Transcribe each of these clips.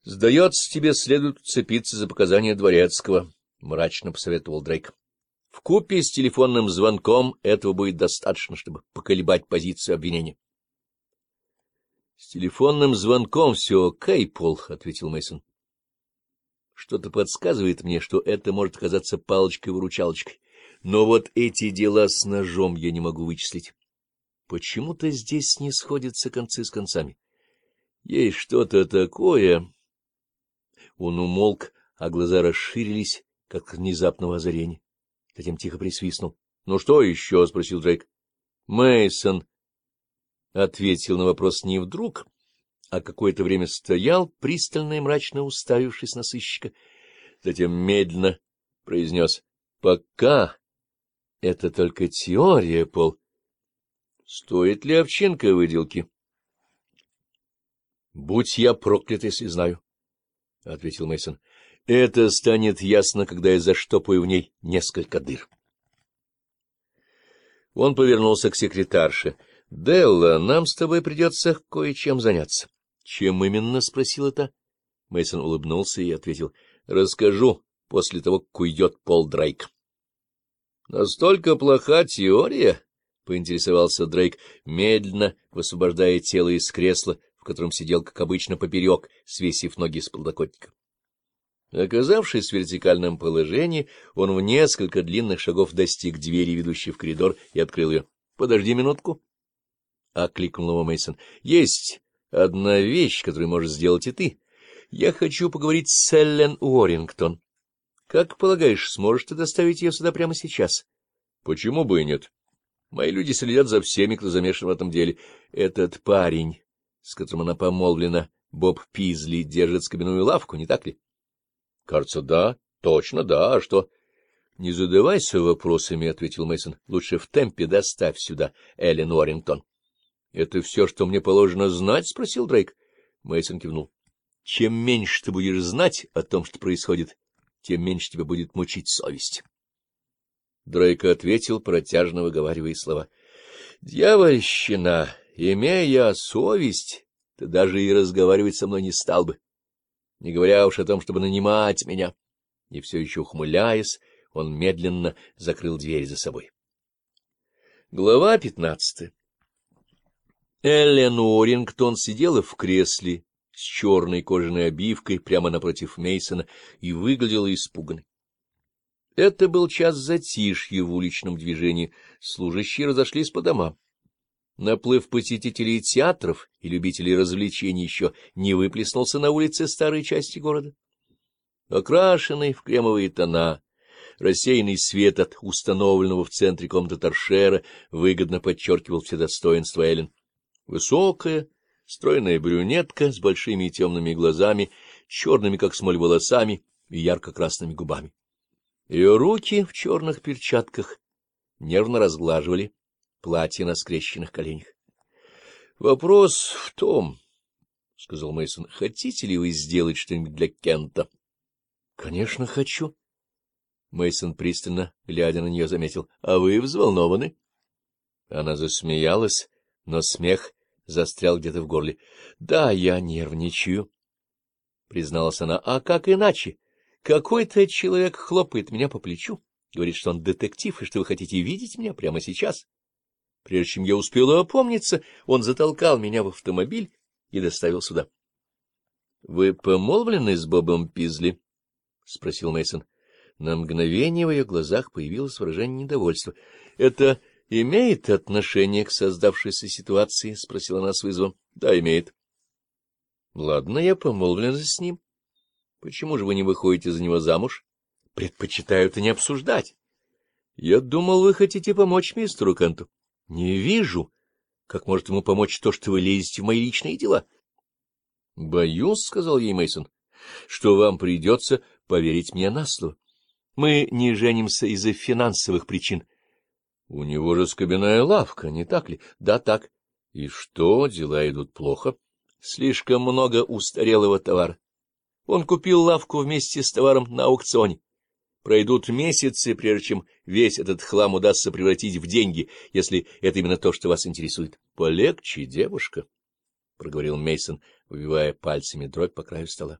— Сдается тебе, следует цепиться за показания Дворецкого, — мрачно посоветовал Дрейк. — В купе с телефонным звонком этого будет достаточно, чтобы поколебать позицию обвинения. — С телефонным звонком все окей, Пол, — ответил Мейсон. Что-то подсказывает мне, что это может оказаться палочкой-выручалочкой. Но вот эти дела с ножом я не могу вычислить. Почему-то здесь не сходятся концы с концами. Есть что-то такое, он умолк, а глаза расширились, как внезапного озарения. Затем тихо присвистнул. — Ну что еще? — спросил Джейк. — Мейсон ответил на вопрос не вдруг, а какое-то время стоял, пристально и мрачно уставившись на сыщика. Затем медленно произнес. — Пока. Это только теория, Пол. — Стоит ли овчинка выделки? — Будь я проклят, если знаю. — ответил Мейсон. Это станет ясно, когда я заштопаю в ней несколько дыр. Он повернулся к секретарше. — Делла, нам с тобой придется кое-чем заняться. — Чем именно? — спросил это. Мейсон улыбнулся и ответил. — Расскажу после того, как уйдет Пол Драйк. — Настолько плоха теория? — поинтересовался Дрейк, медленно высвобождая тело из кресла, котором сидел, как обычно, поперек, свесив ноги с плодокотника. Оказавшись в вертикальном положении, он в несколько длинных шагов достиг двери, ведущей в коридор, и открыл ее. — Подожди минутку. — окликнул его Мейсон. Есть одна вещь, которую можешь сделать и ты. Я хочу поговорить с Эллен Уоррингтон. Как полагаешь, сможешь ты доставить ее сюда прямо сейчас? — Почему бы и нет? Мои люди следят за всеми, кто замешан в этом деле. Этот парень с которым она помолвлена, Боб Пизли, держит скобяную лавку, не так ли? — Кажется, да. Точно, да. А что? — Не задавайся вопросами, — ответил Мейсон. Лучше в темпе доставь сюда Эллен Уоррингтон. — Это все, что мне положено знать? — спросил Дрейк. Мейсон кивнул. — Чем меньше ты будешь знать о том, что происходит, тем меньше тебя будет мучить совесть. Дрейк ответил, протяжно выговаривая слова. — Дьявольщина! Имея совесть, ты даже и разговаривать со мной не стал бы, не говоря уж о том, чтобы нанимать меня. И все еще ухмыляясь, он медленно закрыл дверь за собой. Глава пятнадцатая Эллен Уоррингтон сидела в кресле с черной кожаной обивкой прямо напротив Мейсона и выглядела испуганной. Это был час затишья в уличном движении, служащие разошлись по домам. Наплыв посетителей театров и любителей развлечений еще не выплеснулся на улице старой части города. Окрашенный в кремовые тона, рассеянный свет от установленного в центре комнаты торшера выгодно подчеркивал все достоинства Эллен. Высокая, стройная брюнетка с большими темными глазами, черными, как смоль, волосами и ярко-красными губами. Ее руки в черных перчатках нервно разглаживали платье на скрещенных коленях. — Вопрос в том, — сказал Мейсон, хотите ли вы сделать что-нибудь для Кента? — Конечно, хочу. Мейсон пристально, глядя на нее, заметил. — А вы взволнованы? Она засмеялась, но смех застрял где-то в горле. — Да, я нервничаю, — призналась она. — А как иначе? Какой-то человек хлопает меня по плечу, говорит, что он детектив и что вы хотите видеть меня прямо сейчас. — Прежде чем я успела опомниться, он затолкал меня в автомобиль и доставил сюда. — Вы помолвлены с Бобом Пизли? — спросил Мейсон. На мгновение в ее глазах появилось выражение недовольства. — Это имеет отношение к создавшейся ситуации? — спросила она с вызовом. — Да, имеет. — Ладно, я помолвлена с ним. — Почему же вы не выходите за него замуж? — Предпочитаю это не обсуждать. — Я думал, вы хотите помочь мистеру Канту. Не вижу, как может ему помочь то, что вы лезете в мои личные дела. — Боюсь, — сказал ей Мейсон, что вам придется поверить мне на слово. Мы не женимся из-за финансовых причин. — У него же скобяная лавка, не так ли? — Да, так. — И что, дела идут плохо? — Слишком много устарелого товара. Он купил лавку вместе с товаром на аукционе. Пройдут месяцы, прежде чем весь этот хлам удастся превратить в деньги, если это именно то, что вас интересует. — Полегче, девушка, — проговорил Мейсон, выбивая пальцами дробь по краю стола.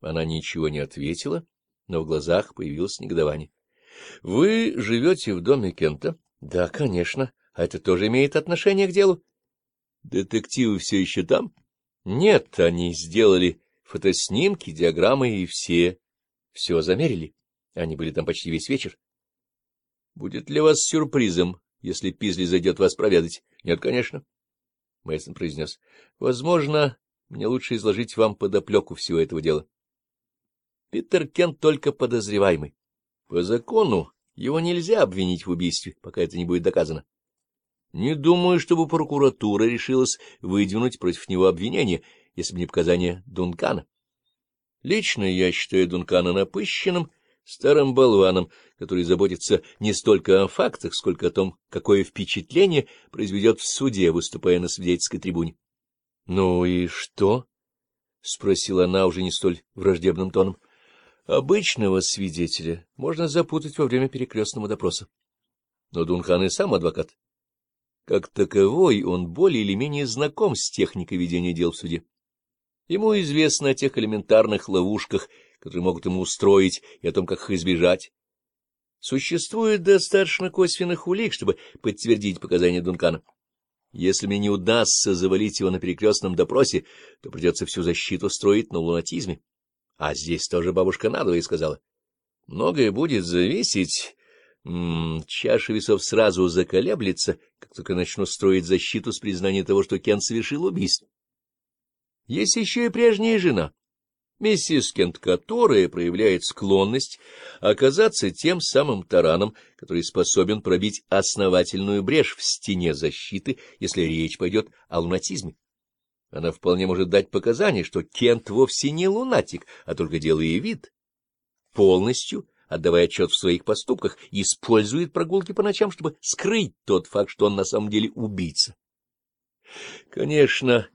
Она ничего не ответила, но в глазах появилось негодование. — Вы живете в доме Кента? — Да, конечно. А это тоже имеет отношение к делу. — Детективы все еще там? — Нет, они сделали фотоснимки, диаграммы и все. Все замерили. Они были там почти весь вечер. — Будет ли вас сюрпризом, если Пизли зайдет вас проведать? — Нет, конечно. Мейсон произнес. — Возможно, мне лучше изложить вам подоплеку всего этого дела. Питер Кент только подозреваемый. По закону его нельзя обвинить в убийстве, пока это не будет доказано. Не думаю, чтобы прокуратура решилась выдвинуть против него обвинение, если бы не показания Дункана. Лично я считаю Дункана напыщенным старым болваном, который заботится не столько о фактах, сколько о том, какое впечатление произведет в суде, выступая на свидетельской трибуне. — Ну и что? — спросила она уже не столь враждебным тоном. — Обычного свидетеля можно запутать во время перекрестного допроса. Но Дунхан и сам адвокат. Как таковой он более или менее знаком с техникой ведения дел в суде. Ему известно о тех элементарных ловушках, которые могут ему устроить, и о том, как их избежать. Существует достаточно косвенных улик, чтобы подтвердить показания Дункана. Если мне не удастся завалить его на перекрестном допросе, то придется всю защиту строить на лунатизме. А здесь тоже бабушка надвое сказала. Многое будет зависеть. М -м, чаша весов сразу заколеблется, как только начну строить защиту с признания того, что Кен совершил убийство. Есть еще и прежняя жена. Миссис Кент, которая проявляет склонность оказаться тем самым тараном, который способен пробить основательную брешь в стене защиты, если речь пойдет о лунатизме. Она вполне может дать показания, что Кент вовсе не лунатик, а только делая вид, полностью отдавая отчет в своих поступках, использует прогулки по ночам, чтобы скрыть тот факт, что он на самом деле убийца. Конечно,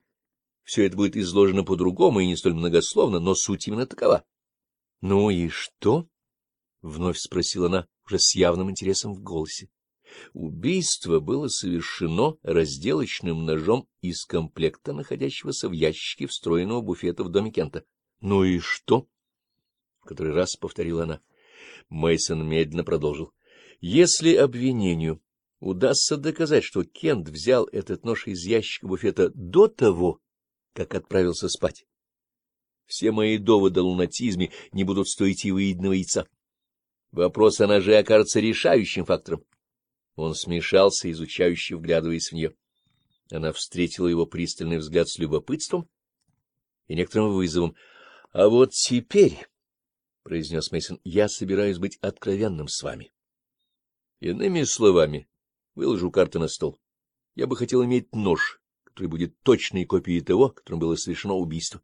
все это будет изложено по-другому и не столь многословно, но суть именно такова. — Ну и что? — вновь спросила она, уже с явным интересом в голосе. Убийство было совершено разделочным ножом из комплекта, находящегося в ящике встроенного буфета в доме Кента. — Ну и что? — в который раз повторила она. Мейсон медленно продолжил. — Если обвинению удастся доказать, что Кент взял этот нож из ящика буфета до того, как отправился спать. Все мои доводы о лунатизме не будут стоить и выеденного яйца. Вопрос о ноже окажется решающим фактором. Он смешался, изучающе вглядываясь в нее. Она встретила его пристальный взгляд с любопытством и некоторым вызовом. — А вот теперь, — произнес Мейсон, я собираюсь быть откровенным с вами. Иными словами, выложу карты на стол. Я бы хотел иметь нож который будет точной копией того, которым было совершено убийство.